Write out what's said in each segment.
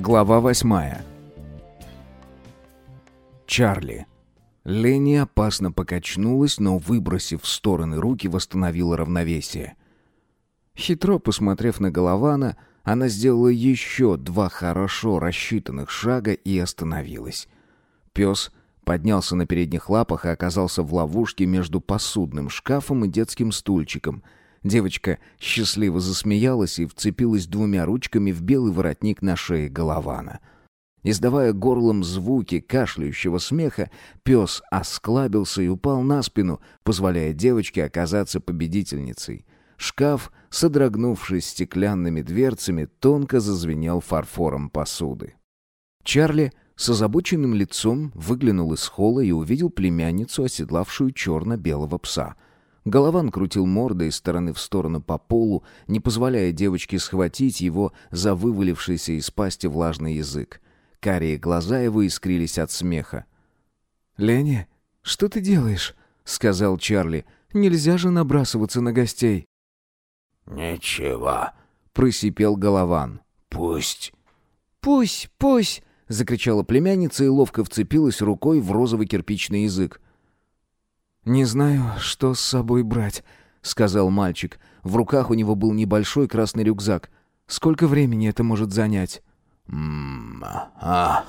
Глава восьмая. Чарли. Ленни опасно покачнулась, но, выбросив в стороны руки, восстановила равновесие. Хитро посмотрев на Голована, она сделала еще два хорошо рассчитанных шага и остановилась. Пес поднялся на передних лапах и оказался в ловушке между посудным шкафом и детским стульчиком. Девочка счастливо засмеялась и вцепилась двумя ручками в белый воротник на шее Голована. Издавая горлом звуки кашляющего смеха, пес осклабился и упал на спину, позволяя девочке оказаться победительницей. Шкаф, содрогнувшись стеклянными дверцами, тонко зазвенел фарфором посуды. Чарли с озабоченным лицом выглянул из холла и увидел племянницу, оседлавшую черно-белого пса. Голован крутил мордой из стороны в сторону по полу, не позволяя девочке схватить его за вывалившийся из пасти влажный язык. Карие глаза его искрились от смеха. «Леня, что ты делаешь?» — сказал Чарли. «Нельзя же набрасываться на гостей». «Ничего», — просипел Голован. «Пусть». «Пусть, пусть!» — закричала племянница и ловко вцепилась рукой в розовый кирпичный язык. «Не знаю, что с собой брать», — сказал мальчик. В руках у него был небольшой красный рюкзак. «Сколько времени это может занять?» «М-а-а-а!»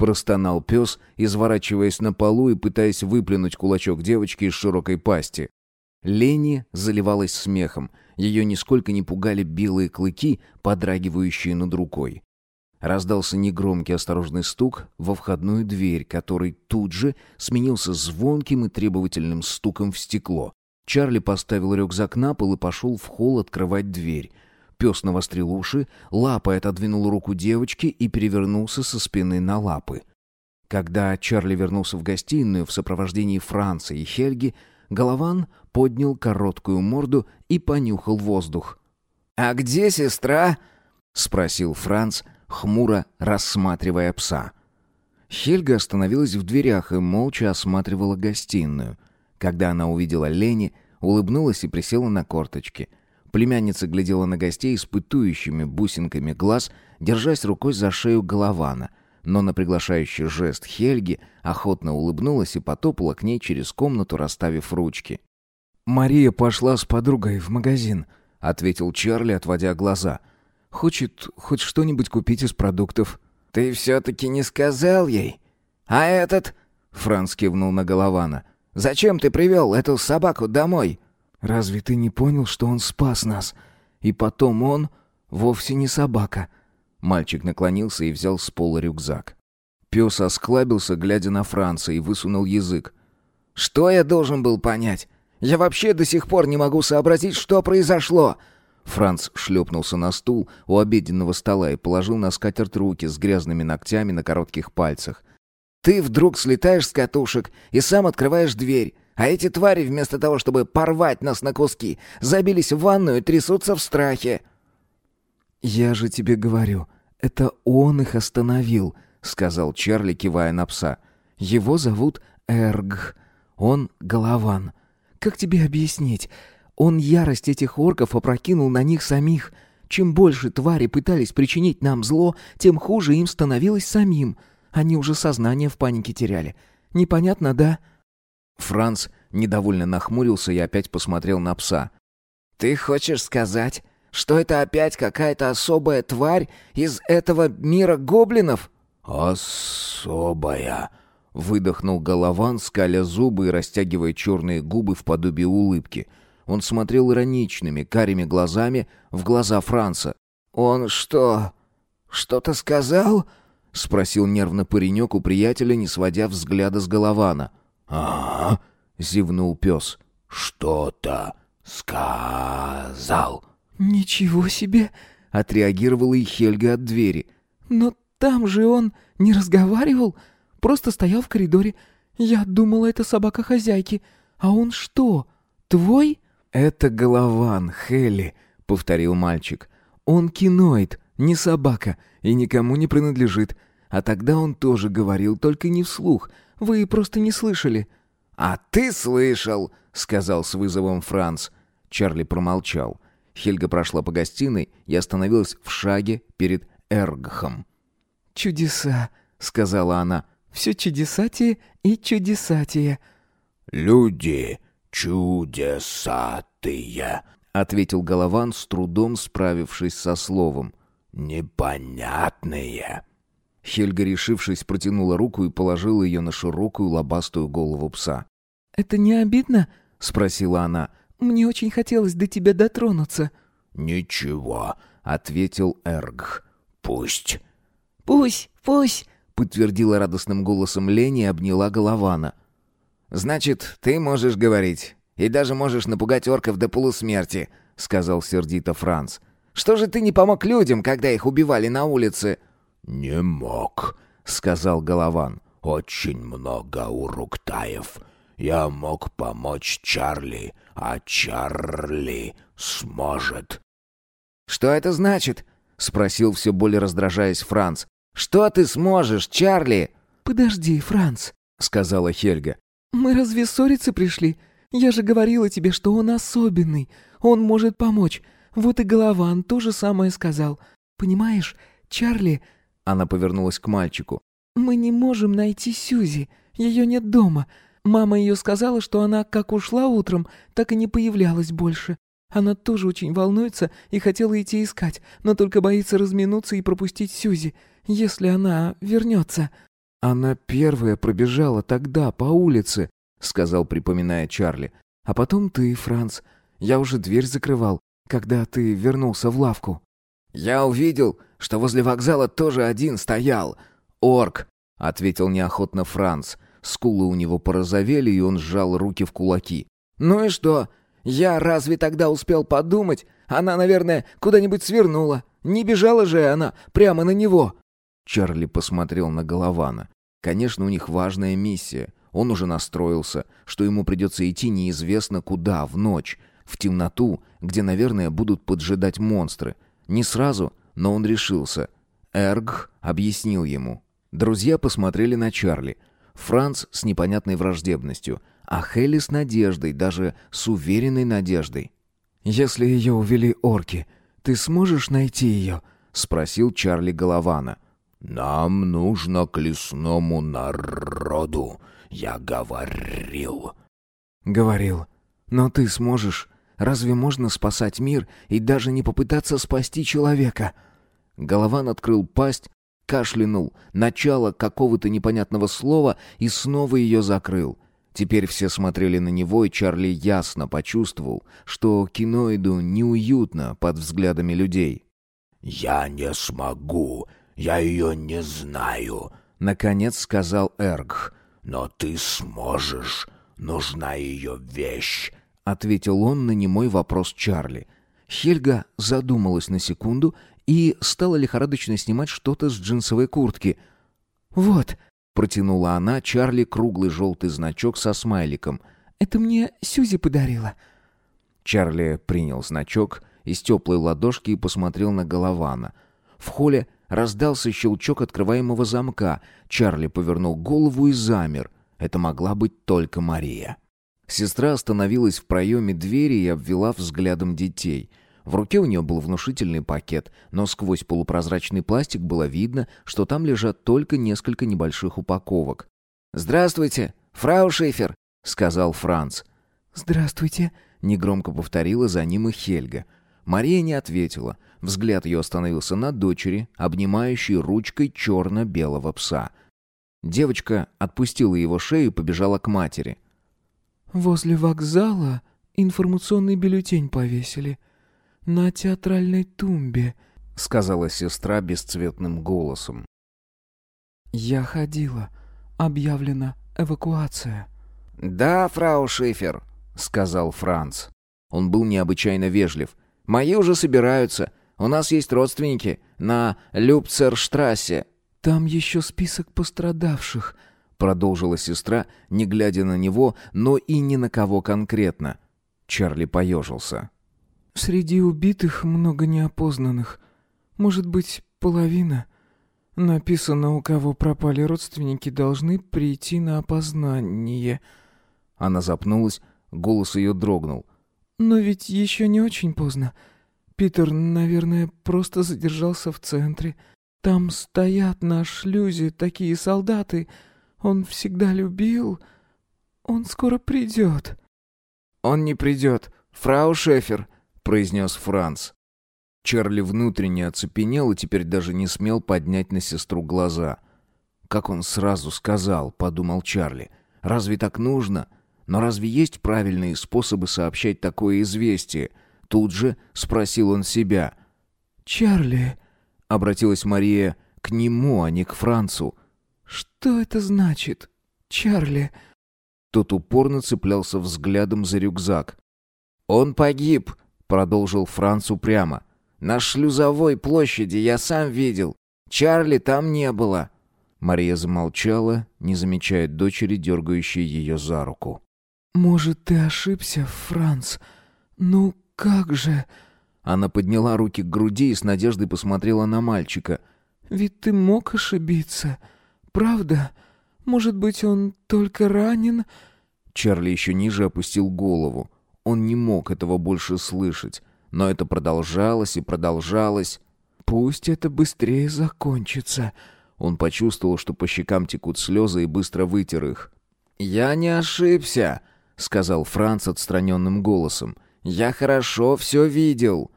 простонал пес, изворачиваясь на полу и пытаясь выплюнуть кулачок девочки из широкой пасти. Лени заливалась смехом. Ее нисколько не пугали белые клыки, подрагивающие над рукой. Раздался негромкий осторожный стук во входную дверь, который тут же сменился звонким и требовательным стуком в стекло. Чарли поставил рюкзак на пол и пошел в холл открывать дверь. Пес навострил уши, лапой отодвинул руку девочки и перевернулся со спины на лапы. Когда Чарли вернулся в гостиную в сопровождении Франца и Хельги, Голован поднял короткую морду и понюхал воздух. «А где сестра?» — спросил Франц, хмуро рассматривая пса. Хельга остановилась в дверях и молча осматривала гостиную. Когда она увидела Лени, улыбнулась и присела на корточки — Племянница глядела на гостей испытующими бусинками глаз, держась рукой за шею Голована, но на приглашающий жест Хельги охотно улыбнулась и потопала к ней через комнату, расставив ручки. «Мария пошла с подругой в магазин», — ответил Чарли, отводя глаза. «Хочет хоть что-нибудь купить из продуктов». «Ты все-таки не сказал ей? А этот...» — Франц кивнул на Голована. «Зачем ты привел эту собаку домой?» Разве ты не понял, что он спас нас? И потом он вовсе не собака». Мальчик наклонился и взял с пола рюкзак. Пес осклабился, глядя на Франца, и высунул язык. «Что я должен был понять? Я вообще до сих пор не могу сообразить, что произошло!» Франц шлепнулся на стул у обеденного стола и положил на скатерть руки с грязными ногтями на коротких пальцах. «Ты вдруг слетаешь с катушек и сам открываешь дверь. А эти твари, вместо того, чтобы порвать нас на куски, забились в ванную и трясутся в страхе. «Я же тебе говорю, это он их остановил», — сказал Чарли, кивая на пса. «Его зовут Эрг. Он Голован. Как тебе объяснить? Он ярость этих орков опрокинул на них самих. Чем больше твари пытались причинить нам зло, тем хуже им становилось самим. Они уже сознание в панике теряли. Непонятно, да?» Франц недовольно нахмурился и опять посмотрел на пса. «Ты хочешь сказать, что это опять какая-то особая тварь из этого мира гоблинов?» «Особая», — выдохнул Голован, скаля зубы и растягивая черные губы в подобие улыбки. Он смотрел ироничными, карими глазами в глаза Франца. «Он что, что-то сказал?» — спросил нервно паренек у приятеля, не сводя взгляда с Голована. «Ага», — зевнул пес. «Что-то сказал». «Ничего себе!» — отреагировала и Хельга от двери. «Но там же он не разговаривал, просто стоял в коридоре. Я думала, это собака хозяйки. А он что, твой?» «Это Голован, Хелли», — повторил мальчик. «Он киноид, не собака, и никому не принадлежит. А тогда он тоже говорил, только не вслух. Вы просто не слышали». «А ты слышал», — сказал с вызовом Франц. Чарли промолчал. Хельга прошла по гостиной и остановилась в шаге перед Эргхом. «Чудеса», — сказала она. «Все чудесатие и чудесатие». «Люди чудесатые», — ответил Голован, с трудом справившись со словом. «Непонятные». Хельга, решившись, протянула руку и положила ее на широкую лобастую голову пса. «Это не обидно?» — спросила она. «Мне очень хотелось до тебя дотронуться». «Ничего», — ответил Эргх. «Пусть». «Пусть, пусть», — подтвердила радостным голосом Лени и обняла Голована. «Значит, ты можешь говорить. И даже можешь напугать орков до полусмерти», — сказал сердито Франц. «Что же ты не помог людям, когда их убивали на улице?» «Не мог», — сказал Голован. «Очень много уруктаев. Я мог помочь Чарли, а Чарли сможет». «Что это значит?» — спросил все более раздражаясь Франц. «Что ты сможешь, Чарли?» «Подожди, Франц», — сказала Хельга. «Мы разве ссориться пришли? Я же говорила тебе, что он особенный. Он может помочь. Вот и Голован то же самое сказал. Понимаешь, Чарли...» Она повернулась к мальчику. «Мы не можем найти Сюзи. Ее нет дома. Мама ее сказала, что она как ушла утром, так и не появлялась больше. Она тоже очень волнуется и хотела идти искать, но только боится разминуться и пропустить Сюзи, если она вернется». «Она первая пробежала тогда по улице», — сказал, припоминая Чарли. «А потом ты, Франц. Я уже дверь закрывал, когда ты вернулся в лавку». «Я увидел, что возле вокзала тоже один стоял. Орк», — ответил неохотно Франц. Скулы у него порозовели, и он сжал руки в кулаки. «Ну и что? Я разве тогда успел подумать? Она, наверное, куда-нибудь свернула. Не бежала же она прямо на него». Чарли посмотрел на Голована. Конечно, у них важная миссия. Он уже настроился, что ему придется идти неизвестно куда, в ночь, в темноту, где, наверное, будут поджидать монстры. Не сразу, но он решился. Эрг объяснил ему. Друзья посмотрели на Чарли. Франц с непонятной враждебностью, а Хелли с надеждой, даже с уверенной надеждой. «Если ее увели орки, ты сможешь найти ее?» — спросил Чарли Голована. «Нам нужно к лесному народу, я говорил». «Говорил. Но ты сможешь. Разве можно спасать мир и даже не попытаться спасти человека?» Голован открыл пасть, кашлянул, начало какого-то непонятного слова и снова ее закрыл. Теперь все смотрели на него, и Чарли ясно почувствовал, что киноиду неуютно под взглядами людей. «Я не смогу я ее не знаю», — наконец сказал Эргх. «Но ты сможешь. Нужна ее вещь», — ответил он на немой вопрос Чарли. Хельга задумалась на секунду и стала лихорадочно снимать что-то с джинсовой куртки. «Вот», — протянула она Чарли круглый желтый значок со смайликом. «Это мне Сюзи подарила». Чарли принял значок из теплой ладошки и посмотрел на Голована. В холле Раздался щелчок открываемого замка. Чарли повернул голову и замер. Это могла быть только Мария. Сестра остановилась в проеме двери и обвела взглядом детей. В руке у нее был внушительный пакет, но сквозь полупрозрачный пластик было видно, что там лежат только несколько небольших упаковок. «Здравствуйте, фрау Шифер», — сказал Франц. «Здравствуйте», — негромко повторила за ним и Хельга. Мария не ответила. Взгляд ее остановился на дочери, обнимающей ручкой черно-белого пса. Девочка отпустила его шею и побежала к матери. «Возле вокзала информационный бюллетень повесили. На театральной тумбе», — сказала сестра бесцветным голосом. «Я ходила. Объявлена эвакуация». «Да, фрау Шифер», — сказал Франц. Он был необычайно вежлив. «Мои уже собираются. У нас есть родственники на Любцерштрассе». «Там еще список пострадавших», — продолжила сестра, не глядя на него, но и ни на кого конкретно. Чарли поежился. «Среди убитых много неопознанных. Может быть, половина. Написано, у кого пропали родственники, должны прийти на опознание». Она запнулась, голос ее дрогнул. «Но ведь еще не очень поздно. Питер, наверное, просто задержался в центре. Там стоят на шлюзе такие солдаты. Он всегда любил. Он скоро придет». «Он не придет. Фрау Шефер», — произнес Франц. Чарли внутренне оцепенел и теперь даже не смел поднять на сестру глаза. «Как он сразу сказал», — подумал Чарли. «Разве так нужно? Но разве есть правильные способы сообщать такое известие?» Тут же спросил он себя. «Чарли», — обратилась Мария к нему, а не к Францу. «Что это значит, Чарли?» Тот упорно цеплялся взглядом за рюкзак. «Он погиб», — продолжил Франц упрямо. На шлюзовой площади я сам видел. Чарли там не было». Мария замолчала, не замечая дочери, дергающей ее за руку. «Может, ты ошибся, Франц? Ну как же...» Она подняла руки к груди и с надеждой посмотрела на мальчика. «Ведь ты мог ошибиться. Правда? Может быть, он только ранен?» Чарли еще ниже опустил голову. Он не мог этого больше слышать. Но это продолжалось и продолжалось. «Пусть это быстрее закончится». Он почувствовал, что по щекам текут слезы и быстро вытер их. «Я не ошибся», — сказал Франц отстраненным голосом. «Я хорошо все видел».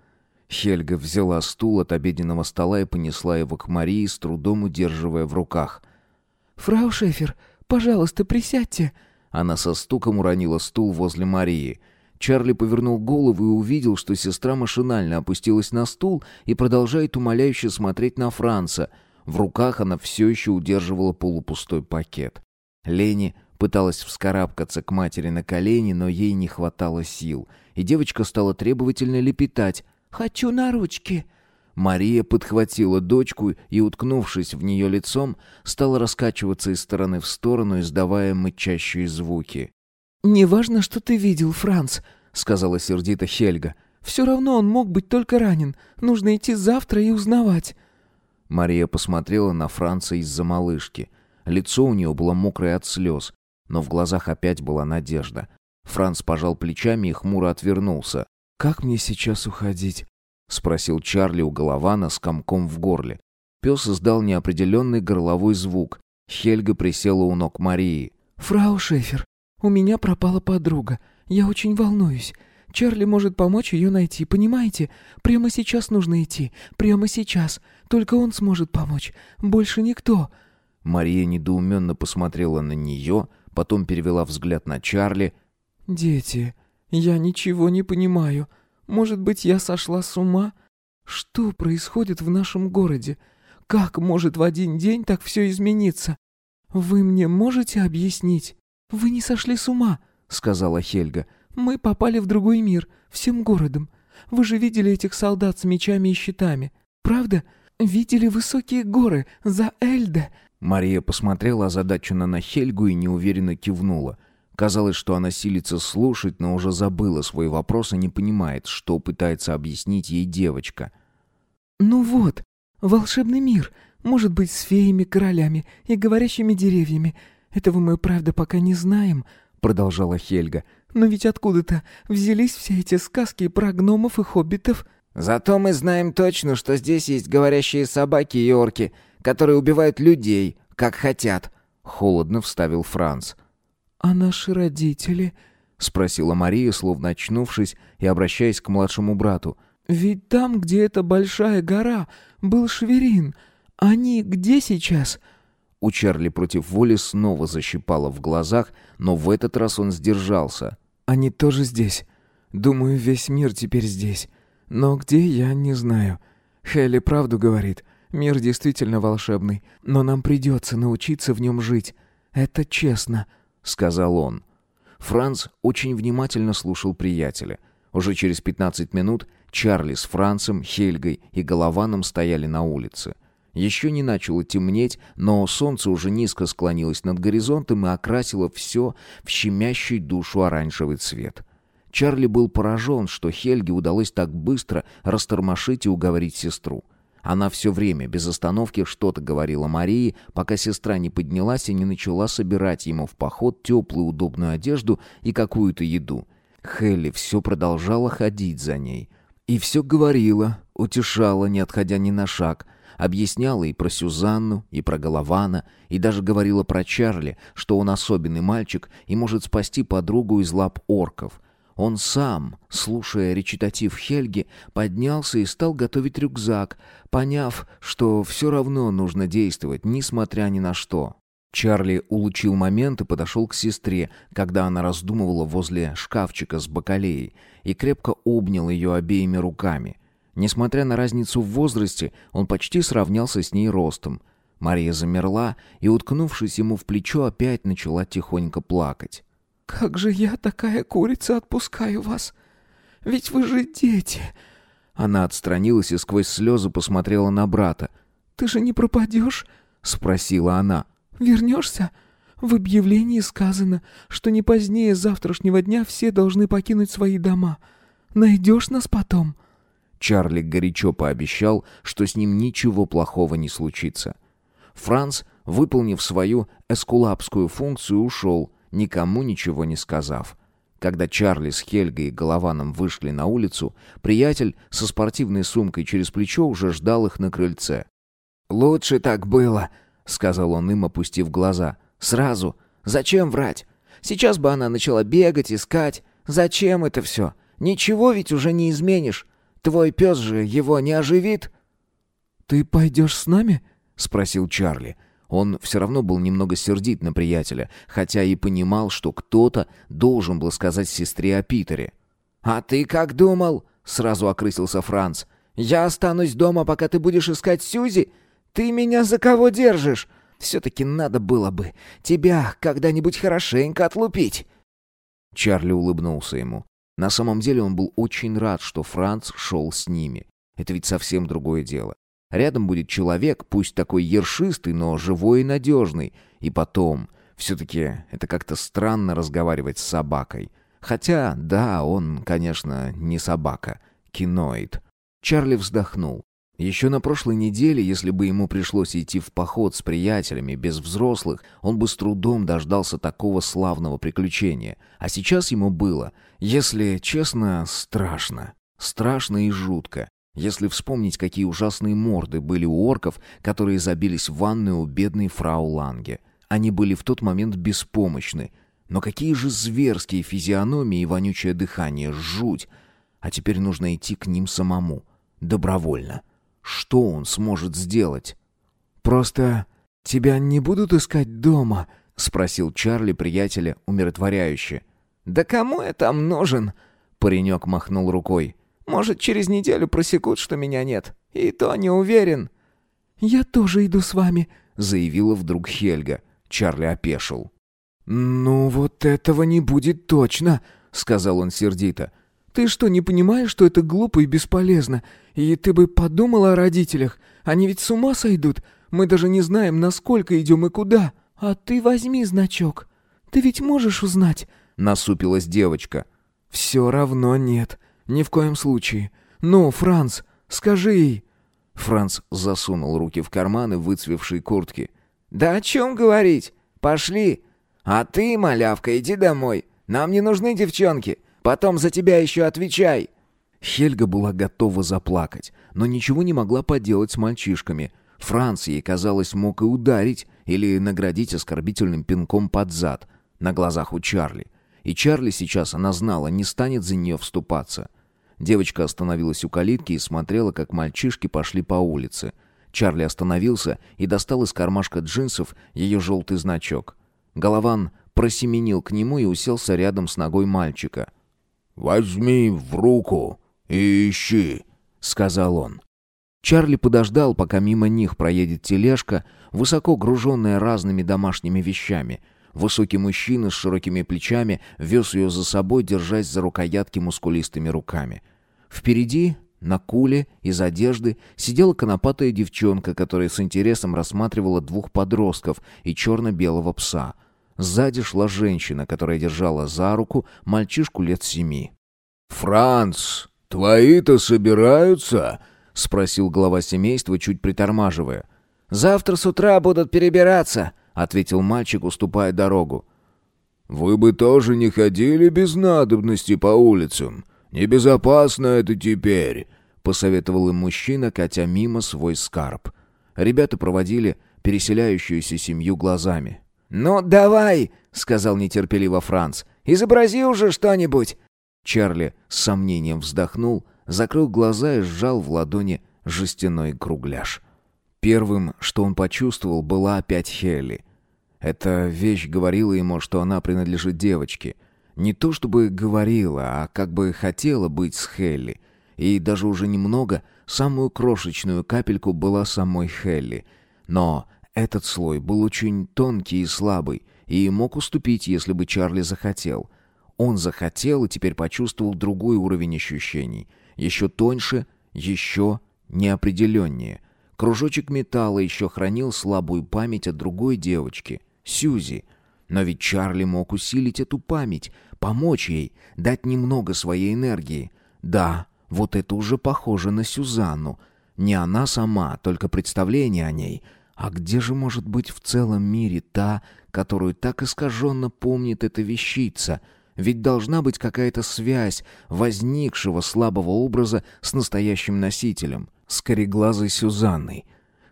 Хельга взяла стул от обеденного стола и понесла его к Марии, с трудом удерживая в руках. «Фрау Шефер, пожалуйста, присядьте». Она со стуком уронила стул возле Марии. Чарли повернул голову и увидел, что сестра машинально опустилась на стул и продолжает умоляюще смотреть на Франца. В руках она все еще удерживала полупустой пакет. Лени пыталась вскарабкаться к матери на колени, но ей не хватало сил, и девочка стала требовательно лепетать «Хочу на ручки». Мария подхватила дочку и, уткнувшись в нее лицом, стала раскачиваться из стороны в сторону, издавая мычащие звуки. «Неважно, что ты видел, Франц», — сказала сердито Хельга. «Все равно он мог быть только ранен. Нужно идти завтра и узнавать». Мария посмотрела на Франца из-за малышки. Лицо у нее было мокрое от слез, но в глазах опять была надежда. Франц пожал плечами и хмуро отвернулся. «Как мне сейчас уходить?» — спросил Чарли у Голована с комком в горле. Пес издал неопределенный горловой звук. Хельга присела у ног Марии. «Фрау Шефер, у меня пропала подруга. Я очень волнуюсь. Чарли может помочь ее найти, понимаете? Прямо сейчас нужно идти. Прямо сейчас. Только он сможет помочь. Больше никто». Мария недоуменно посмотрела на нее, потом перевела взгляд на Чарли. «Дети, я ничего не понимаю. Может быть, я сошла с ума? Что происходит в нашем городе? Как может в один день так все измениться? Вы мне можете объяснить?» «Вы не сошли с ума», — сказала Хельга. «Мы попали в другой мир, всем городом. Вы же видели этих солдат с мечами и щитами. Правда? Видели высокие горы за Эльде?» Мария посмотрела озадаченно на Хельгу и неуверенно кивнула. Казалось, что она силится слушать, но уже забыла свой вопрос и не понимает, что пытается объяснить ей девочка. «Ну вот, волшебный мир, может быть, с феями, королями и говорящими деревьями. Этого мы, правда, пока не знаем», — продолжала Хельга. «Но ведь откуда-то взялись все эти сказки про гномов и хоббитов». «Зато мы знаем точно, что здесь есть говорящие собаки и орки, которые убивают людей, как хотят», — холодно вставил Франц. «А наши родители?» — спросила Мария, словно очнувшись и обращаясь к младшему брату. «Ведь там, где эта большая гора, был Шверин. Они где сейчас?» У Чарли против воли снова защипало в глазах, но в этот раз он сдержался. «Они тоже здесь. Думаю, весь мир теперь здесь. Но где, я не знаю. Хелли правду говорит. Мир действительно волшебный, но нам придется научиться в нем жить. Это честно», — сказал он. Франц очень внимательно слушал приятеля. Уже через пятнадцать минут Чарли с Францем, Хельгой и Голованом стояли на улице. Еще не начало темнеть, но солнце уже низко склонилось над горизонтом и окрасило все в щемящий душу оранжевый цвет. Чарли был поражен, что Хельге удалось так быстро растормошить и уговорить сестру. Она все время без остановки что-то говорила Марии, пока сестра не поднялась и не начала собирать ему в поход теплую удобную одежду и какую-то еду. Хелли все продолжала ходить за ней. И все говорила, утешала, не отходя ни на шаг — Объясняла и про Сюзанну, и про Голована, и даже говорила про Чарли, что он особенный мальчик и может спасти подругу из лап орков. Он сам, слушая речитатив Хельги, поднялся и стал готовить рюкзак, поняв, что все равно нужно действовать, несмотря ни на что. Чарли улучил момент и подошел к сестре, когда она раздумывала возле шкафчика с бакалеей, и крепко обнял ее обеими руками. Несмотря на разницу в возрасте, он почти сравнялся с ней ростом. Мария замерла и, уткнувшись ему в плечо, опять начала тихонько плакать. «Как же я, такая курица, отпускаю вас? Ведь вы же дети!» Она отстранилась и сквозь слезы посмотрела на брата. «Ты же не пропадешь?» — спросила она. Вернешься? В объявлении сказано, что не позднее завтрашнего дня все должны покинуть свои дома. Найдешь нас потом?» Чарли горячо пообещал, что с ним ничего плохого не случится. Франц, выполнив свою эскулапскую функцию, ушел, никому ничего не сказав. Когда Чарли с Хельгой и Голованом вышли на улицу, приятель со спортивной сумкой через плечо уже ждал их на крыльце. «Лучше так было», — сказал он им, опустив глаза. «Сразу. Зачем врать? Сейчас бы она начала бегать, искать. Зачем это все? Ничего ведь уже не изменишь. Твой пес же его не оживит». «Ты пойдешь с нами?» — спросил Чарли. Он все равно был немного сердит на приятеля, хотя и понимал, что кто-то должен был сказать сестре о Питере. «А ты как думал?» — сразу окрысился Франц. «Я останусь дома, пока ты будешь искать Сюзи? Ты меня за кого держишь? Все-таки надо было бы тебя когда-нибудь хорошенько отлупить». Чарли улыбнулся ему. На самом деле он был очень рад, что Франц шел с ними. Это ведь совсем другое дело. Рядом будет человек, пусть такой ершистый, но живой и надежный. И потом, все-таки это как-то странно разговаривать с собакой. Хотя, да, он, конечно, не собака. Киноид. Чарли вздохнул. Еще на прошлой неделе, если бы ему пришлось идти в поход с приятелями без взрослых, он бы с трудом дождался такого славного приключения. А сейчас ему было, если честно, страшно. Страшно и жутко. Если вспомнить, какие ужасные морды были у орков, которые забились в ванную у бедной фрау Ланге. Они были в тот момент беспомощны. Но какие же зверские физиономии и вонючее дыхание, жуть! А теперь нужно идти к ним самому. Добровольно. Что он сможет сделать? «Просто тебя не будут искать дома?» — спросил Чарли приятеля умиротворяюще. «Да кому я там нужен?» — паренек махнул рукой. «Может, через неделю просекут, что меня нет. И то не уверен». «Я тоже иду с вами», — заявила вдруг Хельга. Чарли опешил. «Ну, вот этого не будет точно», — сказал он сердито. Ты что, не понимаешь, что это глупо и бесполезно? И ты бы подумала о родителях. Они ведь с ума сойдут. Мы даже не знаем, насколько идем и куда. А ты возьми значок. Ты ведь можешь узнать?» Насупилась девочка. «Все равно нет. Ни в коем случае. Ну, Франц, скажи ей». Франц засунул руки в карманы выцвевшей куртки. «Да о чем говорить? Пошли. А ты, малявка, иди домой. Нам не нужны девчонки. Потом за тебя еще отвечай!» Хельга была готова заплакать, но ничего не могла поделать с мальчишками. Франц ей, казалось, мог и ударить или наградить оскорбительным пинком под зад на глазах у Чарли. И Чарли сейчас, она знала, не станет за нее вступаться. Девочка остановилась у калитки и смотрела, как мальчишки пошли по улице. Чарли остановился и достал из кармашка джинсов ее желтый значок. Голован просеменил к нему и уселся рядом с ногой мальчика — «Возьми в руку и ищи», — сказал он. Чарли подождал, пока мимо них проедет тележка, высоко груженная разными домашними вещами. Высокий мужчина с широкими плечами вез ее за собой, держась за рукоятки мускулистыми руками. Впереди, на куле, из одежды, сидела конопатая девчонка, которая с интересом рассматривала двух подростков и черно-белого пса — Сзади шла женщина, которая держала за руку мальчишку лет семи. «Франц, твои-то собираются?» — спросил глава семейства, чуть притормаживая. «Завтра с утра будут перебираться», — ответил мальчик, уступая дорогу. «Вы бы тоже не ходили без надобности по улицам. Небезопасно это теперь», — посоветовал им мужчина, катя мимо свой скарб. Ребята проводили переселяющуюся семью глазами. «Ну, давай!» — сказал нетерпеливо Франц. «Изобрази уже что-нибудь!» Чарли с сомнением вздохнул, закрыл глаза и сжал в ладони жестяной кругляш. Первым, что он почувствовал, была опять Хелли. Эта вещь говорила ему, что она принадлежит девочке. Не то чтобы говорила, а как бы хотела быть с Хелли. И даже уже немного, самую крошечную капельку была самой Хелли. Но этот слой был очень тонкий и слабый, и мог уступить, если бы Чарли захотел. Он захотел и теперь почувствовал другой уровень ощущений. Еще тоньше, еще неопределеннее. Кружочек металла еще хранил слабую память о другой девочке, Сьюзи. Но ведь Чарли мог усилить эту память, помочь ей, дать немного своей энергии. Да, вот это уже похоже на Сюзанну. Не она сама, только представление о ней. А где же может быть в целом мире та, которую так искаженно помнит эта вещица — ведь должна быть какая-то связь возникшего слабого образа с настоящим носителем, с кореглазой Сюзанной,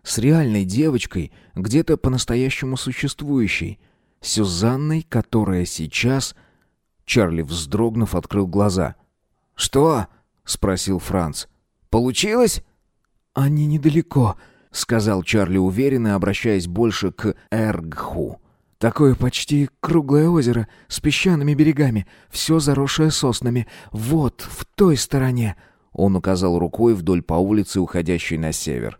с реальной девочкой, где-то по-настоящему существующей, Сюзанной, которая сейчас... Чарли, вздрогнув, открыл глаза. «Что?» — спросил Франц. «Получилось?» «Они недалеко», — сказал Чарли уверенно, обращаясь больше к Эргху. Такое почти круглое озеро с песчаными берегами, все заросшее соснами. Вот, в той стороне». Он указал рукой вдоль по улице, уходящей на север.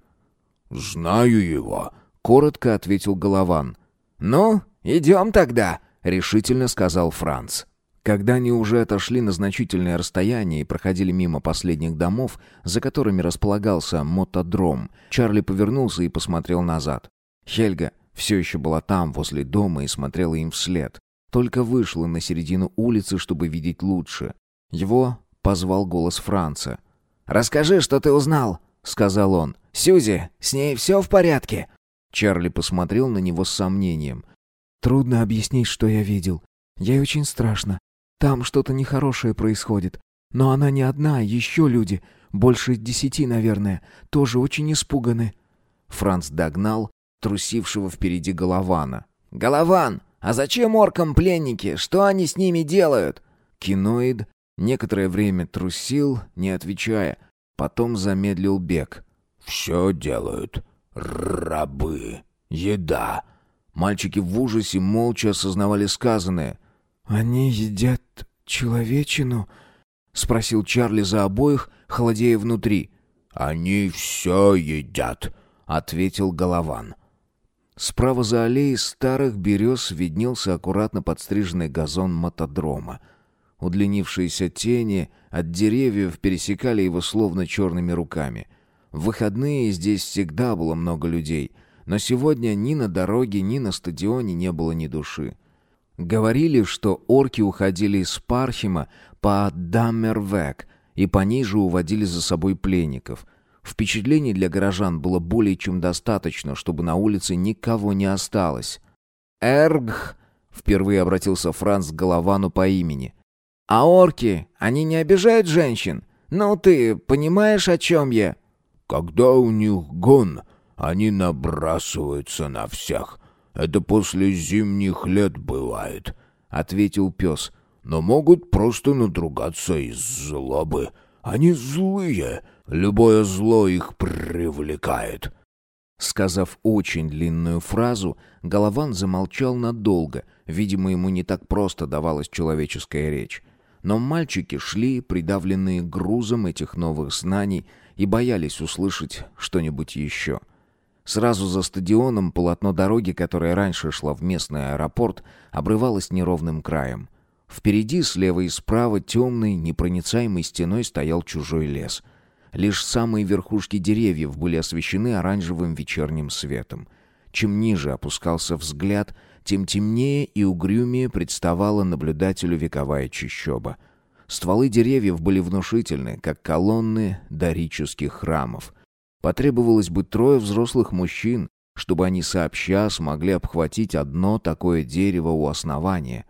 «Знаю его», — коротко ответил Голован. «Ну, идем тогда», — решительно сказал Франц. Когда они уже отошли на значительное расстояние и проходили мимо последних домов, за которыми располагался мотодром, Чарли повернулся и посмотрел назад. Хельга все еще была там, возле дома, и смотрела им вслед. Только вышла на середину улицы, чтобы видеть лучше. Его позвал голос Франца. «Расскажи, что ты узнал», — сказал он. «Сюзи, с ней все в порядке?» Чарли посмотрел на него с сомнением. «Трудно объяснить, что я видел. Ей очень страшно. Там что-то нехорошее происходит. Но она не одна, еще люди, больше десяти, наверное, тоже очень испуганы». Франц догнал трусившего впереди Голована. «Голован, а зачем оркам пленники? Что они с ними делают?» Киноид некоторое время трусил, не отвечая, потом замедлил бег. «Все делают. Рабы. Еда». Мальчики в ужасе молча осознавали сказанное. «Они едят человечину?» — спросил Чарли за обоих, холодея внутри. «Они все едят», — ответил Голован. Справа за аллеей старых берез виднелся аккуратно подстриженный газон мотодрома. Удлинившиеся тени от деревьев пересекали его словно черными руками. В выходные здесь всегда было много людей, но сегодня ни на дороге, ни на стадионе не было ни души. Говорили, что орки уходили из Пархима по Даммервек и пониже уводили за собой пленников — Впечатлений для горожан было более чем достаточно, чтобы на улице никого не осталось. «Эргх!» — впервые обратился Франц к Головану по имени. «А орки, они не обижают женщин? Ну ты понимаешь, о чем я?» «Когда у них гон, они набрасываются на всех. Это после зимних лет бывает», — ответил пес. «Но могут просто надругаться из злобы. Они злые, Любое зло их привлекает». Сказав очень длинную фразу, Голован замолчал надолго. Видимо, ему не так просто давалась человеческая речь. Но мальчики шли, придавленные грузом этих новых знаний, и боялись услышать что-нибудь еще. Сразу за стадионом полотно дороги, которая раньше шла в местный аэропорт, обрывалось неровным краем. Впереди, слева и справа, темной, непроницаемой стеной стоял чужой лес — Лишь самые верхушки деревьев были освещены оранжевым вечерним светом. Чем ниже опускался взгляд, тем темнее и угрюмее представала наблюдателю вековая чащоба. Стволы деревьев были внушительны, как колонны дорических храмов. Потребовалось бы трое взрослых мужчин, чтобы они сообща смогли обхватить одно такое дерево у основания.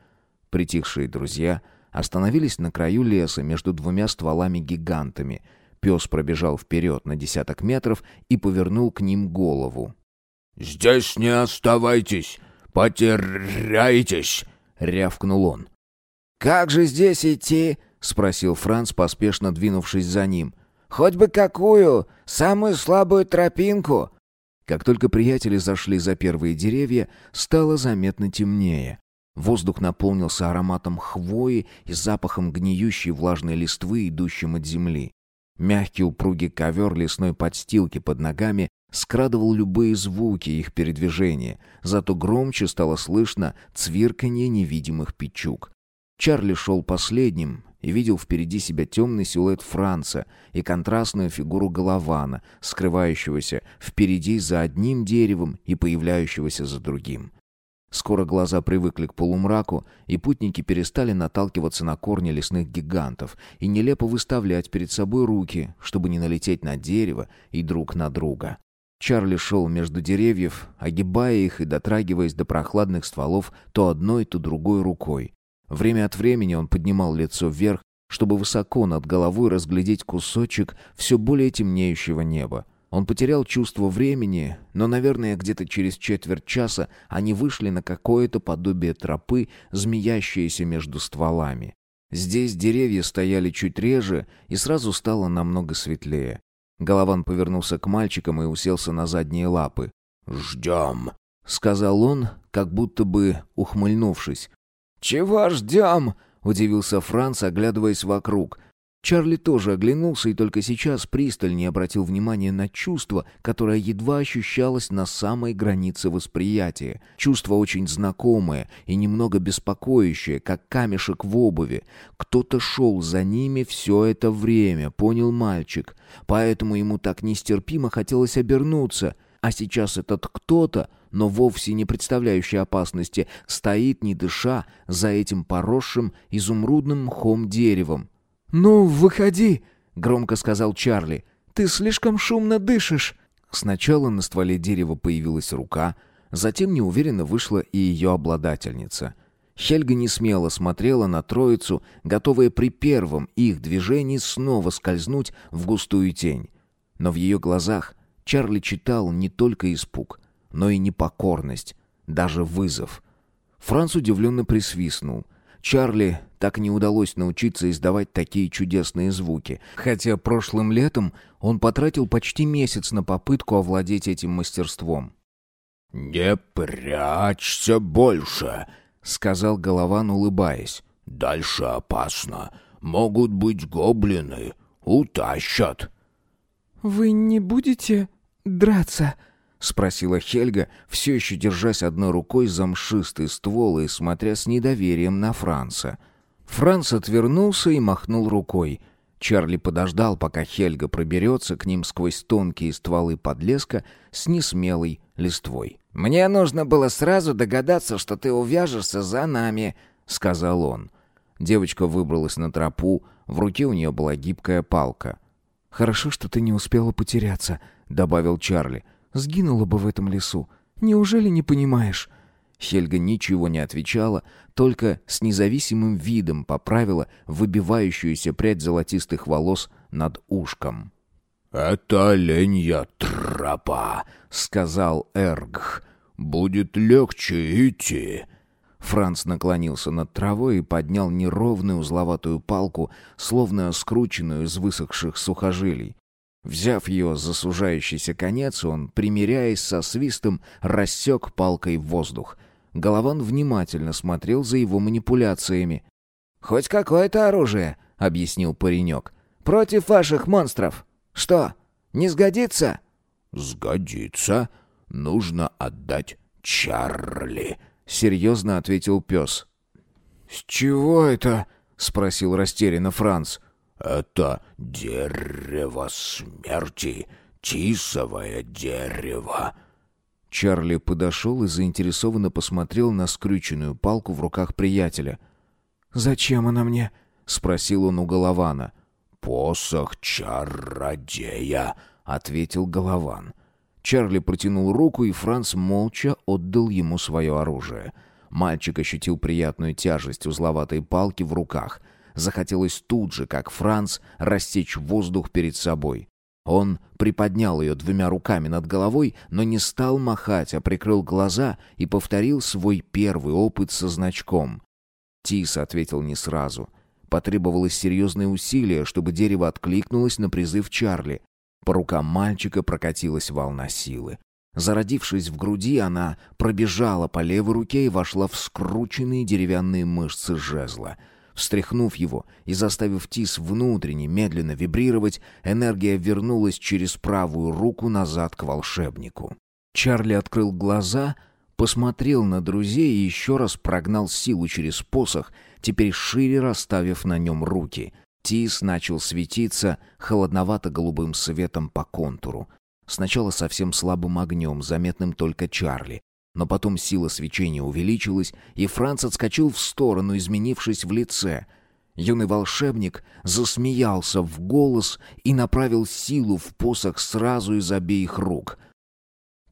Притихшие друзья остановились на краю леса между двумя стволами-гигантами — Пес пробежал вперед на десяток метров и повернул к ним голову. «Здесь не оставайтесь! Потеряйтесь!» — рявкнул он. «Как же здесь идти?» — спросил Франц, поспешно двинувшись за ним. «Хоть бы какую! Самую слабую тропинку!» Как только приятели зашли за первые деревья, стало заметно темнее. Воздух наполнился ароматом хвои и запахом гниющей влажной листвы, идущим от земли. Мягкий упругий ковер лесной подстилки под ногами скрадывал любые звуки их передвижения, зато громче стало слышно цвирканье невидимых печук. Чарли шел последним и видел впереди себя темный силуэт Франца и контрастную фигуру Голована, скрывающегося впереди за одним деревом и появляющегося за другим. Скоро глаза привыкли к полумраку, и путники перестали наталкиваться на корни лесных гигантов и нелепо выставлять перед собой руки, чтобы не налететь на дерево и друг на друга. Чарли шел между деревьев, огибая их и дотрагиваясь до прохладных стволов то одной, то другой рукой. Время от времени он поднимал лицо вверх, чтобы высоко над головой разглядеть кусочек все более темнеющего неба. Он потерял чувство времени, но, наверное, где-то через четверть часа они вышли на какое-то подобие тропы, змеящееся между стволами. Здесь деревья стояли чуть реже, и сразу стало намного светлее. Голован повернулся к мальчикам и уселся на задние лапы. «Ждем», — сказал он, как будто бы ухмыльнувшись. «Чего ждем?» — удивился Франц, оглядываясь вокруг — Чарли тоже оглянулся и только сейчас пристальнее обратил внимание на чувство, которое едва ощущалось на самой границе восприятия. Чувство очень знакомое и немного беспокоящее, как камешек в обуви. Кто-то шел за ними все это время, понял мальчик. Поэтому ему так нестерпимо хотелось обернуться. А сейчас этот кто-то, но вовсе не представляющий опасности, стоит, не дыша, за этим поросшим изумрудным мхом деревом. «Ну, выходи!» — громко сказал Чарли. «Ты слишком шумно дышишь!» Сначала на стволе дерева появилась рука, затем неуверенно вышла и ее обладательница. Хельга не смело смотрела на троицу, готовая при первом их движении снова скользнуть в густую тень. Но в ее глазах Чарли читал не только испуг, но и непокорность, даже вызов. Франц удивленно присвистнул. Чарли так не удалось научиться издавать такие чудесные звуки, хотя прошлым летом он потратил почти месяц на попытку овладеть этим мастерством. «Не прячься больше», — сказал Голован, улыбаясь. «Дальше опасно. Могут быть гоблины. Утащат». «Вы не будете драться?» — спросила Хельга, все еще держась одной рукой за мшистый ствол и смотря с недоверием на Франца. Франц отвернулся и махнул рукой. Чарли подождал, пока Хельга проберется к ним сквозь тонкие стволы подлеска с несмелой листвой. «Мне нужно было сразу догадаться, что ты увяжешься за нами», — сказал он. Девочка выбралась на тропу, в руке у нее была гибкая палка. «Хорошо, что ты не успела потеряться», — добавил Чарли. Сгинула бы в этом лесу. Неужели не понимаешь?» Хельга ничего не отвечала, только с независимым видом поправила выбивающуюся прядь золотистых волос над ушком. «Это оленья тропа», — сказал Эргх. «Будет легче идти». Франц наклонился над травой и поднял неровную узловатую палку, словно скрученную из высохших сухожилий. Взяв ее за сужающийся конец, он, примиряясь со свистом, рассек палкой воздух. Голован внимательно смотрел за его манипуляциями. «Хоть какое-то оружие», — объяснил паренек. «Против ваших монстров. Что, не сгодится?» «Сгодится. Нужно отдать Чарли», — серьезно ответил пес. «С чего это?» — спросил растерянно Франц. Это дерево смерти, тисовое дерево. Чарли подошел и заинтересованно посмотрел на скрюченную палку в руках приятеля. «Зачем она мне?» — спросил он у Голована. «Посох чародея», — ответил Голован. Чарли протянул руку, и Франц молча отдал ему свое оружие. Мальчик ощутил приятную тяжесть узловатой палки в руках — захотелось тут же, как Франц, рассечь воздух перед собой. Он приподнял ее двумя руками над головой, но не стал махать, а прикрыл глаза и повторил свой первый опыт со значком. Тис ответил не сразу. Потребовалось серьезное усилие, чтобы дерево откликнулось на призыв Чарли. По рукам мальчика прокатилась волна силы. Зародившись в груди, она пробежала по левой руке и вошла в скрученные деревянные мышцы жезла — Встряхнув его и заставив Тис внутренне медленно вибрировать, энергия вернулась через правую руку назад к волшебнику. Чарли открыл глаза, посмотрел на друзей и еще раз прогнал силу через посох, теперь шире расставив на нем руки. Тис начал светиться холодновато-голубым светом по контуру. Сначала совсем слабым огнем, заметным только Чарли, но потом сила свечения увеличилась, и Франц отскочил в сторону, изменившись в лице. Юный волшебник засмеялся в голос и направил силу в посох сразу из обеих рук.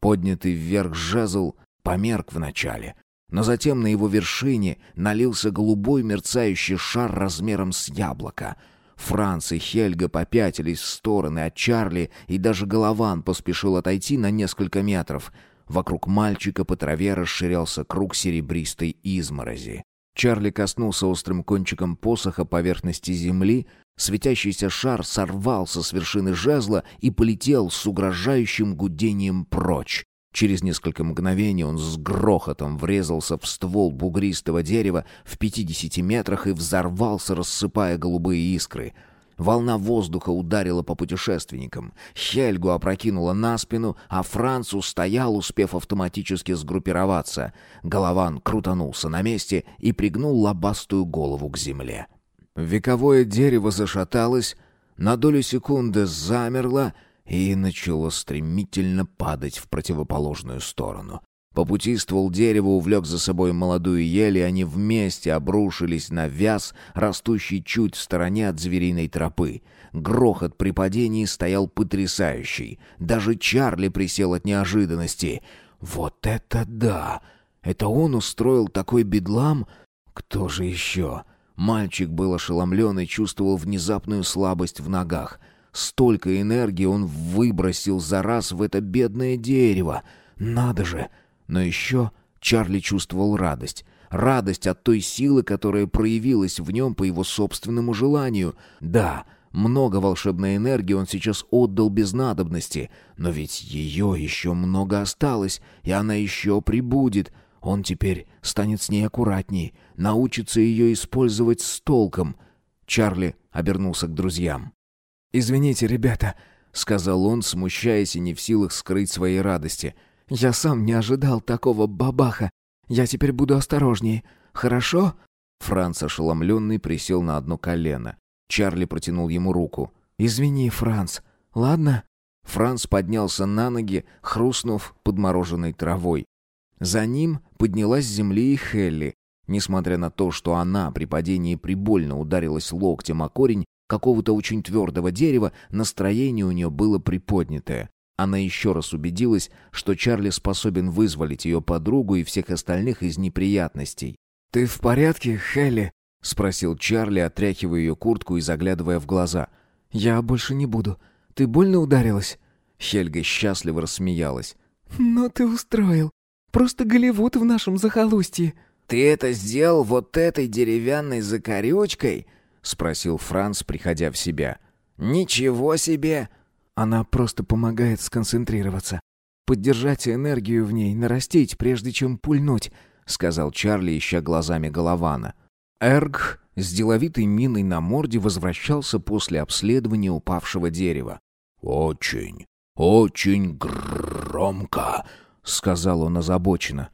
Поднятый вверх жезл померк вначале, но затем на его вершине налился голубой мерцающий шар размером с яблоко. Франц и Хельга попятились в стороны от Чарли, и даже Голован поспешил отойти на несколько метров — Вокруг мальчика по траве расширялся круг серебристой изморози. Чарли коснулся острым кончиком посоха поверхности земли, светящийся шар сорвался с вершины жезла и полетел с угрожающим гудением прочь. Через несколько мгновений он с грохотом врезался в ствол бугристого дерева в пятидесяти метрах и взорвался, рассыпая голубые искры — Волна воздуха ударила по путешественникам. Хельгу опрокинула на спину, а Франц устоял, успев автоматически сгруппироваться. Голован крутанулся на месте и пригнул лобастую голову к земле. Вековое дерево зашаталось, на долю секунды замерло и начало стремительно падать в противоположную сторону. По пути ствол дерева увлек за собой молодую ель, и они вместе обрушились на вяз, растущий чуть в стороне от звериной тропы. Грохот при падении стоял потрясающий. Даже Чарли присел от неожиданности. «Вот это да! Это он устроил такой бедлам? Кто же еще?» Мальчик был ошеломлен и чувствовал внезапную слабость в ногах. Столько энергии он выбросил за раз в это бедное дерево. «Надо же!» Но еще Чарли чувствовал радость. Радость от той силы, которая проявилась в нем по его собственному желанию. Да, много волшебной энергии он сейчас отдал без надобности, но ведь ее еще много осталось, и она еще прибудет. Он теперь станет с ней аккуратней, научится ее использовать с толком. Чарли обернулся к друзьям. «Извините, ребята», — сказал он, смущаясь и не в силах скрыть своей радости — я сам не ожидал такого бабаха. Я теперь буду осторожнее. Хорошо?» Франц, ошеломленный, присел на одно колено. Чарли протянул ему руку. «Извини, Франц. Ладно?» Франц поднялся на ноги, хрустнув подмороженной травой. За ним поднялась с земли и Хелли. Несмотря на то, что она при падении прибольно ударилась локтем о корень какого-то очень твердого дерева, настроение у нее было приподнятое. Она еще раз убедилась, что Чарли способен вызволить ее подругу и всех остальных из неприятностей. «Ты в порядке, Хелли?» — спросил Чарли, отряхивая ее куртку и заглядывая в глаза. «Я больше не буду. Ты больно ударилась?» Хельга счастливо рассмеялась. «Ну ты устроил. Просто Голливуд в нашем захолустье». «Ты это сделал вот этой деревянной закорючкой?» — спросил Франц, приходя в себя. «Ничего себе! Она просто помогает сконцентрироваться. Поддержать энергию в ней, нарастить, прежде чем пульнуть», — сказал Чарли, ища глазами Голована. Эрг с деловитой миной на морде возвращался после обследования упавшего дерева. «Очень, очень громко», — сказал он озабоченно.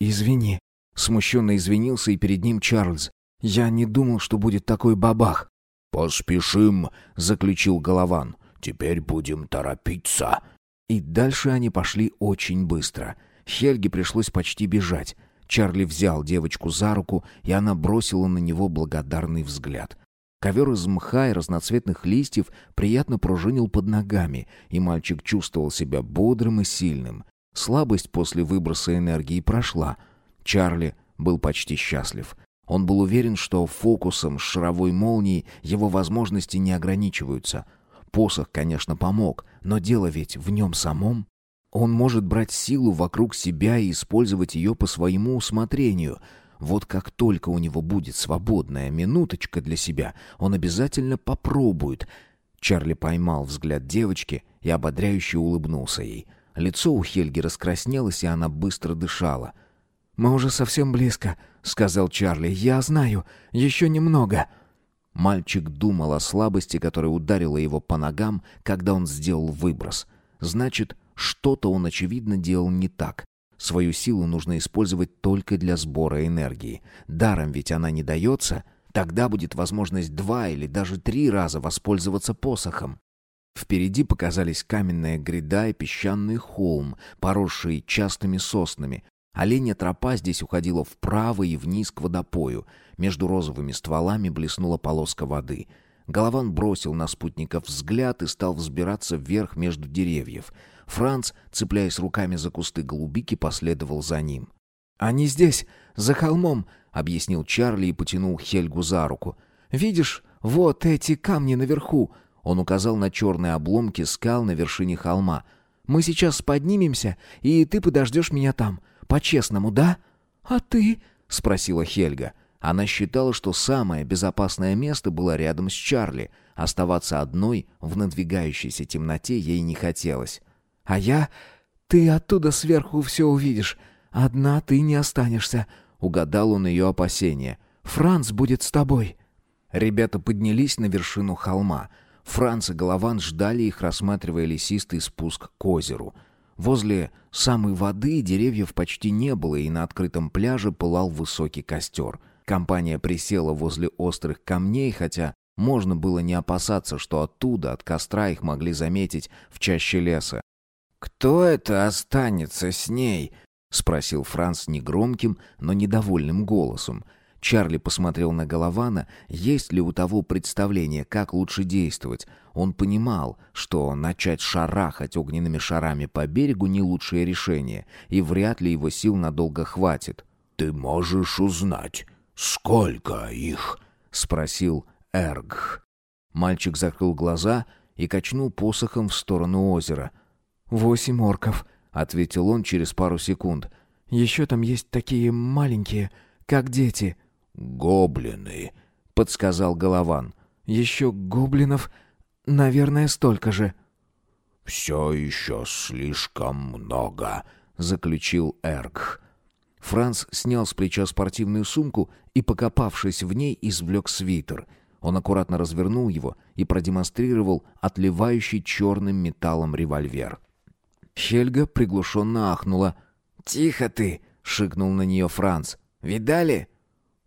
«Извини», — смущенно извинился и перед ним Чарльз. «Я не думал, что будет такой бабах». «Поспешим», — заключил Голован. Теперь будем торопиться». И дальше они пошли очень быстро. Хельге пришлось почти бежать. Чарли взял девочку за руку, и она бросила на него благодарный взгляд. Ковер из мха и разноцветных листьев приятно пружинил под ногами, и мальчик чувствовал себя бодрым и сильным. Слабость после выброса энергии прошла. Чарли был почти счастлив. Он был уверен, что фокусом с шаровой молнией его возможности не ограничиваются. Посох, конечно, помог, но дело ведь в нем самом. Он может брать силу вокруг себя и использовать ее по своему усмотрению. Вот как только у него будет свободная минуточка для себя, он обязательно попробует. Чарли поймал взгляд девочки и ободряюще улыбнулся ей. Лицо у Хельги раскраснелось, и она быстро дышала — «Мы уже совсем близко», — сказал Чарли. «Я знаю. Еще немного». Мальчик думал о слабости, которая ударила его по ногам, когда он сделал выброс. Значит, что-то он, очевидно, делал не так. Свою силу нужно использовать только для сбора энергии. Даром ведь она не дается. Тогда будет возможность два или даже три раза воспользоваться посохом. Впереди показались каменная гряда и песчаный холм, поросший частыми соснами, Оленья тропа здесь уходила вправо и вниз к водопою. Между розовыми стволами блеснула полоска воды. Голован бросил на спутников взгляд и стал взбираться вверх между деревьев. Франц, цепляясь руками за кусты голубики, последовал за ним. «Они здесь, за холмом», — объяснил Чарли и потянул Хельгу за руку. «Видишь, вот эти камни наверху». Он указал на черные обломки скал на вершине холма. «Мы сейчас поднимемся, и ты подождешь меня там. По-честному, да? А ты? спросила Хельга. Она считала, что самое безопасное место было рядом с Чарли. Оставаться одной в надвигающейся темноте ей не хотелось. А я ты оттуда сверху все увидишь. Одна ты не останешься, угадал он ее опасения. Франц будет с тобой. Ребята поднялись на вершину холма. Франц и Голован ждали их, рассматривая лесистый спуск к озеру. Возле самой воды деревьев почти не было, и на открытом пляже пылал высокий костер. Компания присела возле острых камней, хотя можно было не опасаться, что оттуда, от костра, их могли заметить в чаще леса. «Кто это останется с ней?» — спросил Франц негромким, но недовольным голосом. Чарли посмотрел на Голована, есть ли у того представление, как лучше действовать. Он понимал, что начать шарахать огненными шарами по берегу не лучшее решение, и вряд ли его сил надолго хватит. «Ты можешь узнать, сколько их?» — спросил Эргх. Мальчик закрыл глаза и качнул посохом в сторону озера. «Восемь орков», — ответил он через пару секунд. «Еще там есть такие маленькие, как дети». «Гоблины», — подсказал Голован. «Еще гоблинов, наверное, столько же». «Все еще слишком много», — заключил Эргх. Франц снял с плеча спортивную сумку и, покопавшись в ней, извлек свитер. Он аккуратно развернул его и продемонстрировал отливающий черным металлом револьвер. Хельга приглушенно ахнула. «Тихо ты!» — шикнул на нее Франц. «Видали?»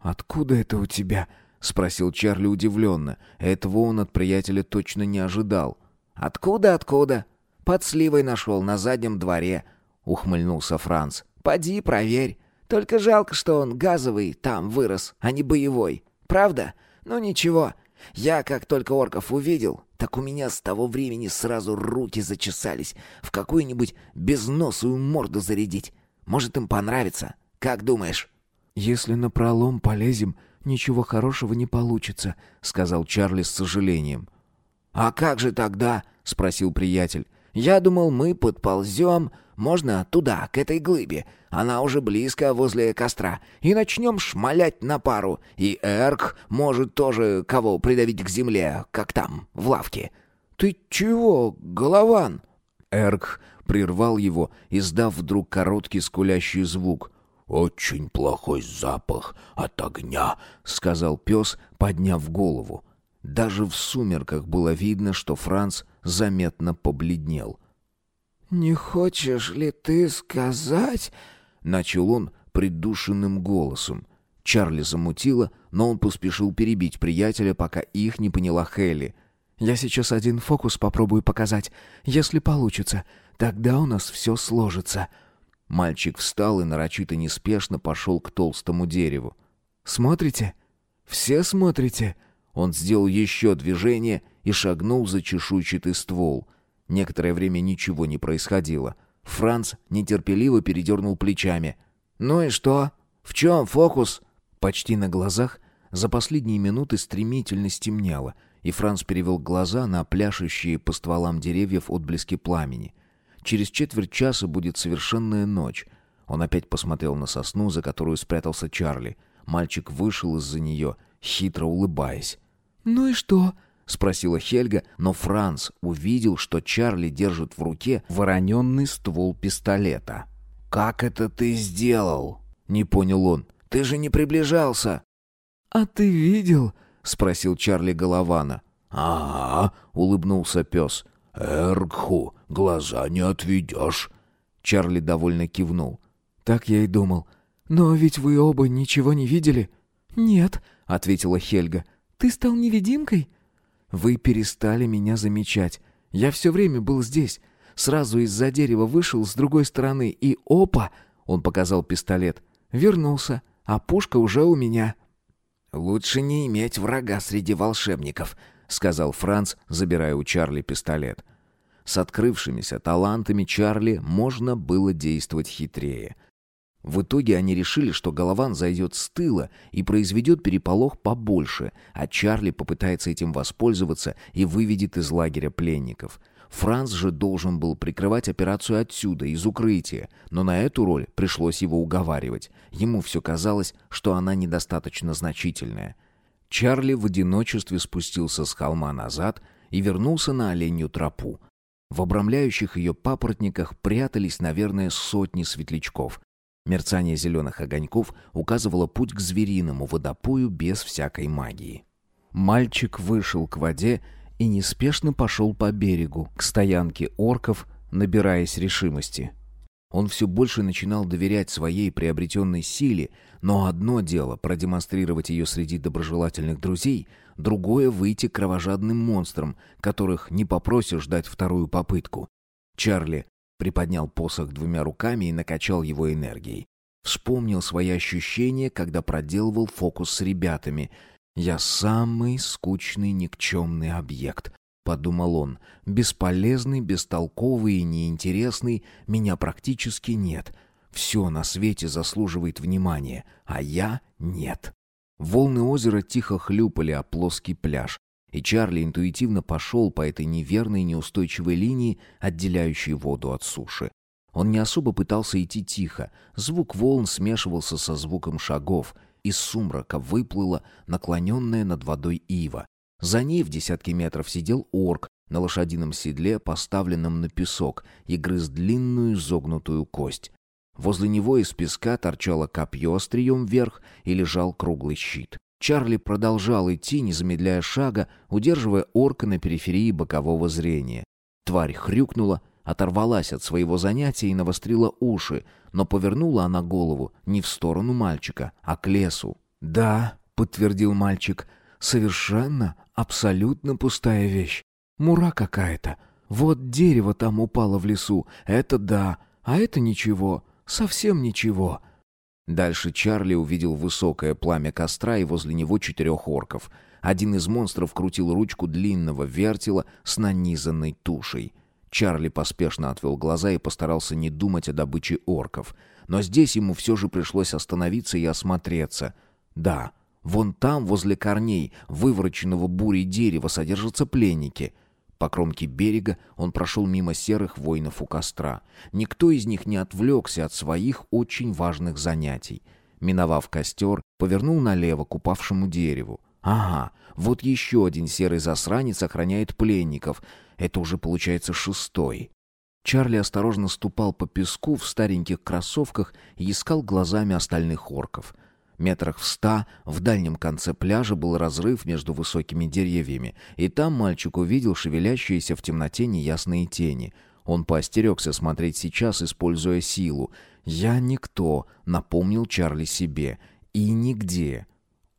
«Откуда это у тебя?» — спросил Чарли удивленно. Этого он от приятеля точно не ожидал. «Откуда, откуда? Под сливой нашел на заднем дворе», — ухмыльнулся Франц. «Поди, проверь. Только жалко, что он газовый там вырос, а не боевой. Правда? Ну ничего. Я, как только орков увидел, так у меня с того времени сразу руки зачесались в какую-нибудь безносую морду зарядить. Может, им понравится. Как думаешь?» «Если на пролом полезем, ничего хорошего не получится», — сказал Чарли с сожалением. «А как же тогда?» — спросил приятель. «Я думал, мы подползем, можно туда, к этой глыбе. Она уже близко возле костра. И начнем шмалять на пару. И Эрк может тоже кого придавить к земле, как там, в лавке». «Ты чего, голован?» Эрк прервал его, издав вдруг короткий скулящий звук. «Очень плохой запах от огня», — сказал пес, подняв голову. Даже в сумерках было видно, что Франц заметно побледнел. «Не хочешь ли ты сказать...» — начал он придушенным голосом. Чарли замутило, но он поспешил перебить приятеля, пока их не поняла Хелли. «Я сейчас один фокус попробую показать. Если получится, тогда у нас все сложится», Мальчик встал и нарочито неспешно пошел к толстому дереву. «Смотрите? Все смотрите?» Он сделал еще движение и шагнул за чешуйчатый ствол. Некоторое время ничего не происходило. Франц нетерпеливо передернул плечами. «Ну и что? В чем фокус?» Почти на глазах за последние минуты стремительно стемнело, и Франц перевел глаза на пляшущие по стволам деревьев отблески пламени. Через четверть часа будет совершенная ночь. Он опять посмотрел на сосну, за которую спрятался Чарли. Мальчик вышел из-за нее, хитро улыбаясь. «Ну и что?» — спросила Хельга, но Франц увидел, что Чарли держит в руке вороненный ствол пистолета. «Как это ты сделал?» — не понял он. «Ты же не приближался!» «А ты видел?» — спросил Чарли Голована. «Ага», — улыбнулся пес. «Эргху, глаза не отведешь». Чарли довольно кивнул. «Так я и думал. Но ведь вы оба ничего не видели?» «Нет», — ответила Хельга. «Ты стал невидимкой?» «Вы перестали меня замечать. Я все время был здесь. Сразу из-за дерева вышел с другой стороны и опа!» Он показал пистолет. «Вернулся, а пушка уже у меня». «Лучше не иметь врага среди волшебников», — сказал Франц, забирая у Чарли пистолет. С открывшимися талантами Чарли можно было действовать хитрее. В итоге они решили, что Голован зайдет с тыла и произведет переполох побольше, а Чарли попытается этим воспользоваться и выведет из лагеря пленников. Франц же должен был прикрывать операцию отсюда, из укрытия, но на эту роль пришлось его уговаривать. Ему все казалось, что она недостаточно значительная. Чарли в одиночестве спустился с холма назад и вернулся на оленью тропу. В обрамляющих ее папоротниках прятались, наверное, сотни светлячков. Мерцание зеленых огоньков указывало путь к звериному водопою без всякой магии. Мальчик вышел к воде и неспешно пошел по берегу, к стоянке орков, набираясь решимости. Он все больше начинал доверять своей приобретенной силе, но одно дело продемонстрировать ее среди доброжелательных друзей, другое — выйти кровожадным монстрам, которых не попросишь дать вторую попытку. Чарли приподнял посох двумя руками и накачал его энергией. Вспомнил свои ощущения, когда проделывал фокус с ребятами. «Я самый скучный никчемный объект», — подумал он. «Бесполезный, бестолковый и неинтересный меня практически нет. Все на свете заслуживает внимания, а я — нет». Волны озера тихо хлюпали о плоский пляж и Чарли интуитивно пошел по этой неверной неустойчивой линии, отделяющей воду от суши. Он не особо пытался идти тихо. Звук волн смешивался со звуком шагов. Из сумрака выплыла наклоненная над водой ива. За ней в десятки метров сидел орк на лошадином седле, поставленном на песок, и грыз длинную изогнутую кость. Возле него из песка торчало копье острием вверх и лежал круглый щит. Чарли продолжал идти, не замедляя шага, удерживая орка на периферии бокового зрения. Тварь хрюкнула, оторвалась от своего занятия и навострила уши, но повернула она голову не в сторону мальчика, а к лесу. «Да», — подтвердил мальчик, — «совершенно, абсолютно пустая вещь. Мура какая-то. Вот дерево там упало в лесу, это да, а это ничего, совсем ничего». Дальше Чарли увидел высокое пламя костра и возле него четырех орков. Один из монстров крутил ручку длинного вертела с нанизанной тушей. Чарли поспешно отвел глаза и постарался не думать о добыче орков. Но здесь ему все же пришлось остановиться и осмотреться. Да, вон там, возле корней, вывороченного бурей дерева, содержатся пленники — по кромке берега он прошел мимо серых воинов у костра. Никто из них не отвлекся от своих очень важных занятий. Миновав костер, повернул налево к упавшему дереву. Ага, вот еще один серый засранец охраняет пленников. Это уже получается шестой. Чарли осторожно ступал по песку в стареньких кроссовках и искал глазами остальных орков — Метрах в ста в дальнем конце пляжа был разрыв между высокими деревьями, и там мальчик увидел шевелящиеся в темноте неясные тени. Он поостерегся смотреть сейчас, используя силу. «Я никто», — напомнил Чарли себе. «И нигде».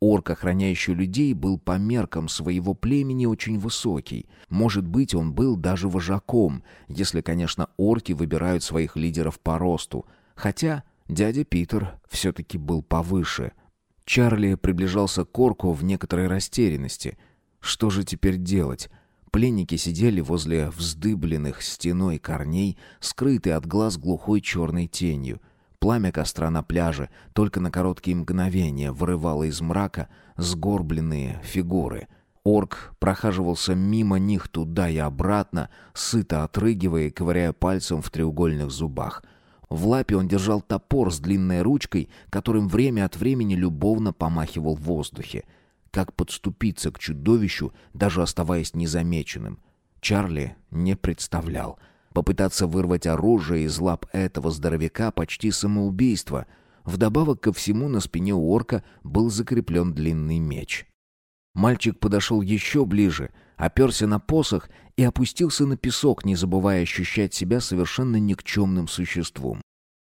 Орк, охраняющий людей, был по меркам своего племени очень высокий. Может быть, он был даже вожаком, если, конечно, орки выбирают своих лидеров по росту. Хотя Дядя Питер все-таки был повыше. Чарли приближался к орку в некоторой растерянности. Что же теперь делать? Пленники сидели возле вздыбленных стеной корней, скрытые от глаз глухой черной тенью. Пламя костра на пляже только на короткие мгновения вырывало из мрака сгорбленные фигуры. Орк прохаживался мимо них туда и обратно, сыто отрыгивая и ковыряя пальцем в треугольных зубах. В лапе он держал топор с длинной ручкой, которым время от времени любовно помахивал в воздухе. Как подступиться к чудовищу, даже оставаясь незамеченным, Чарли не представлял — Попытаться вырвать оружие из лап этого здоровяка почти самоубийство. Вдобавок ко всему на спине у орка был закреплен длинный меч. Мальчик подошел еще ближе, оперся на посох и опустился на песок, не забывая ощущать себя совершенно никчемным существом.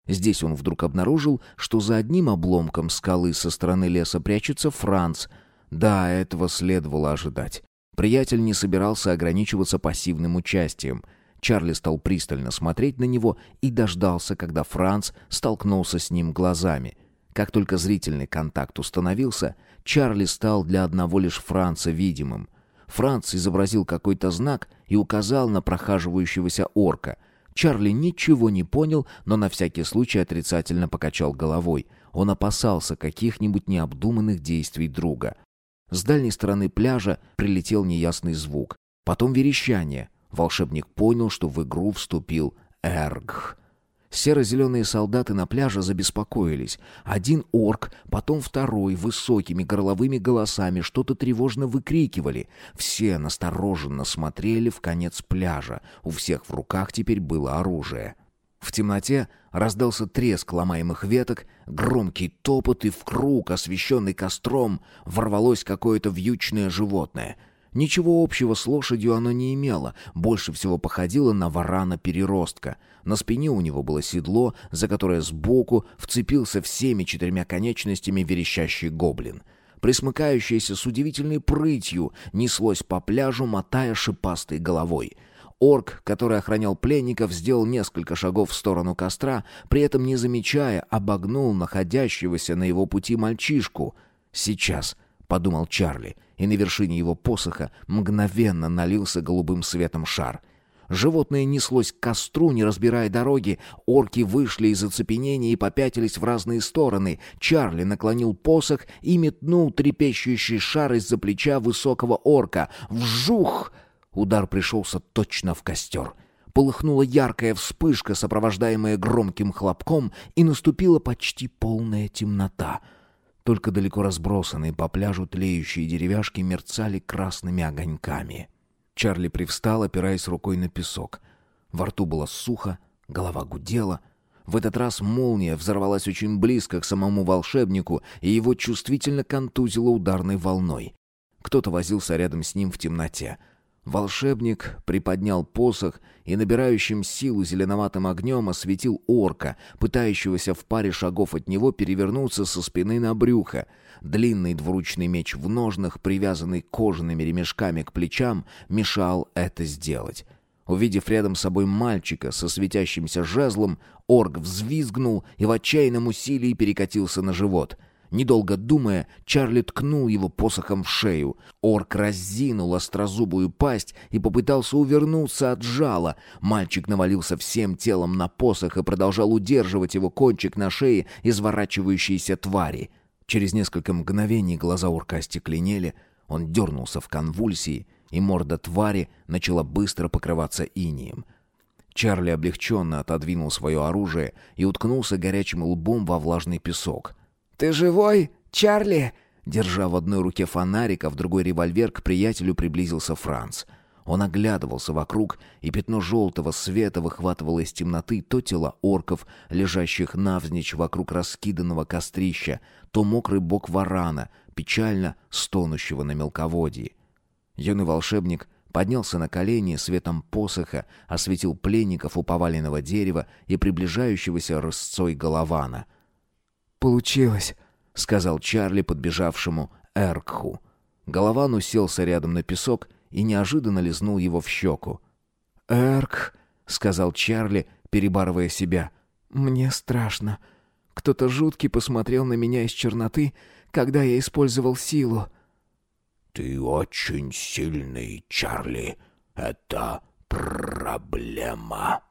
Здесь он вдруг обнаружил, что за одним обломком скалы со стороны леса прячется Франц. Да, этого следовало ожидать. Приятель не собирался ограничиваться пассивным участием — Чарли стал пристально смотреть на него и дождался, когда Франц столкнулся с ним глазами. Как только зрительный контакт установился, Чарли стал для одного лишь Франца видимым. Франц изобразил какой-то знак и указал на прохаживающегося орка. Чарли ничего не понял, но на всякий случай отрицательно покачал головой. Он опасался каких-нибудь необдуманных действий друга. С дальней стороны пляжа прилетел неясный звук. Потом верещание — Волшебник понял, что в игру вступил Эргх. Серо-зеленые солдаты на пляже забеспокоились. Один орк, потом второй, высокими горловыми голосами что-то тревожно выкрикивали. Все настороженно смотрели в конец пляжа. У всех в руках теперь было оружие. В темноте раздался треск ломаемых веток, громкий топот, и в круг, освещенный костром, ворвалось какое-то вьючное животное — Ничего общего с лошадью оно не имело, больше всего походило на варана-переростка. На спине у него было седло, за которое сбоку вцепился всеми четырьмя конечностями верещащий гоблин. Присмыкающееся с удивительной прытью неслось по пляжу, мотая шипастой головой. Орк, который охранял пленников, сделал несколько шагов в сторону костра, при этом не замечая, обогнул находящегося на его пути мальчишку. «Сейчас», — подумал Чарли, — и на вершине его посоха мгновенно налился голубым светом шар. Животное неслось к костру, не разбирая дороги. Орки вышли из оцепенения и попятились в разные стороны. Чарли наклонил посох и метнул трепещущий шар из-за плеча высокого орка. «Вжух!» Удар пришелся точно в костер. Полыхнула яркая вспышка, сопровождаемая громким хлопком, и наступила почти полная темнота — только далеко разбросанные по пляжу тлеющие деревяшки мерцали красными огоньками. Чарли привстал, опираясь рукой на песок. Во рту было сухо, голова гудела. В этот раз молния взорвалась очень близко к самому волшебнику, и его чувствительно контузило ударной волной. Кто-то возился рядом с ним в темноте — Волшебник приподнял посох и набирающим силу зеленоватым огнем осветил орка, пытающегося в паре шагов от него перевернуться со спины на брюхо. Длинный двуручный меч в ножнах, привязанный кожаными ремешками к плечам, мешал это сделать. Увидев рядом с собой мальчика со светящимся жезлом, орк взвизгнул и в отчаянном усилии перекатился на живот — Недолго думая, Чарли ткнул его посохом в шею. Орк разинул острозубую пасть и попытался увернуться от жала. Мальчик навалился всем телом на посох и продолжал удерживать его кончик на шее изворачивающейся твари. Через несколько мгновений глаза орка остекленели, он дернулся в конвульсии, и морда твари начала быстро покрываться инием. Чарли облегченно отодвинул свое оружие и уткнулся горячим лбом во влажный песок — «Ты живой, Чарли?» Держа в одной руке фонарик, а в другой револьвер, к приятелю приблизился Франц. Он оглядывался вокруг, и пятно желтого света выхватывало из темноты то тела орков, лежащих навзничь вокруг раскиданного кострища, то мокрый бок варана, печально стонущего на мелководье. Юный волшебник поднялся на колени, светом посоха осветил пленников у поваленного дерева и приближающегося рысцой голована — «Получилось», — сказал Чарли подбежавшему Эркху. Голован уселся рядом на песок и неожиданно лизнул его в щеку. «Эрк», — сказал Чарли, перебарывая себя. «Мне страшно. Кто-то жуткий посмотрел на меня из черноты, когда я использовал силу». «Ты очень сильный, Чарли. Это проблема».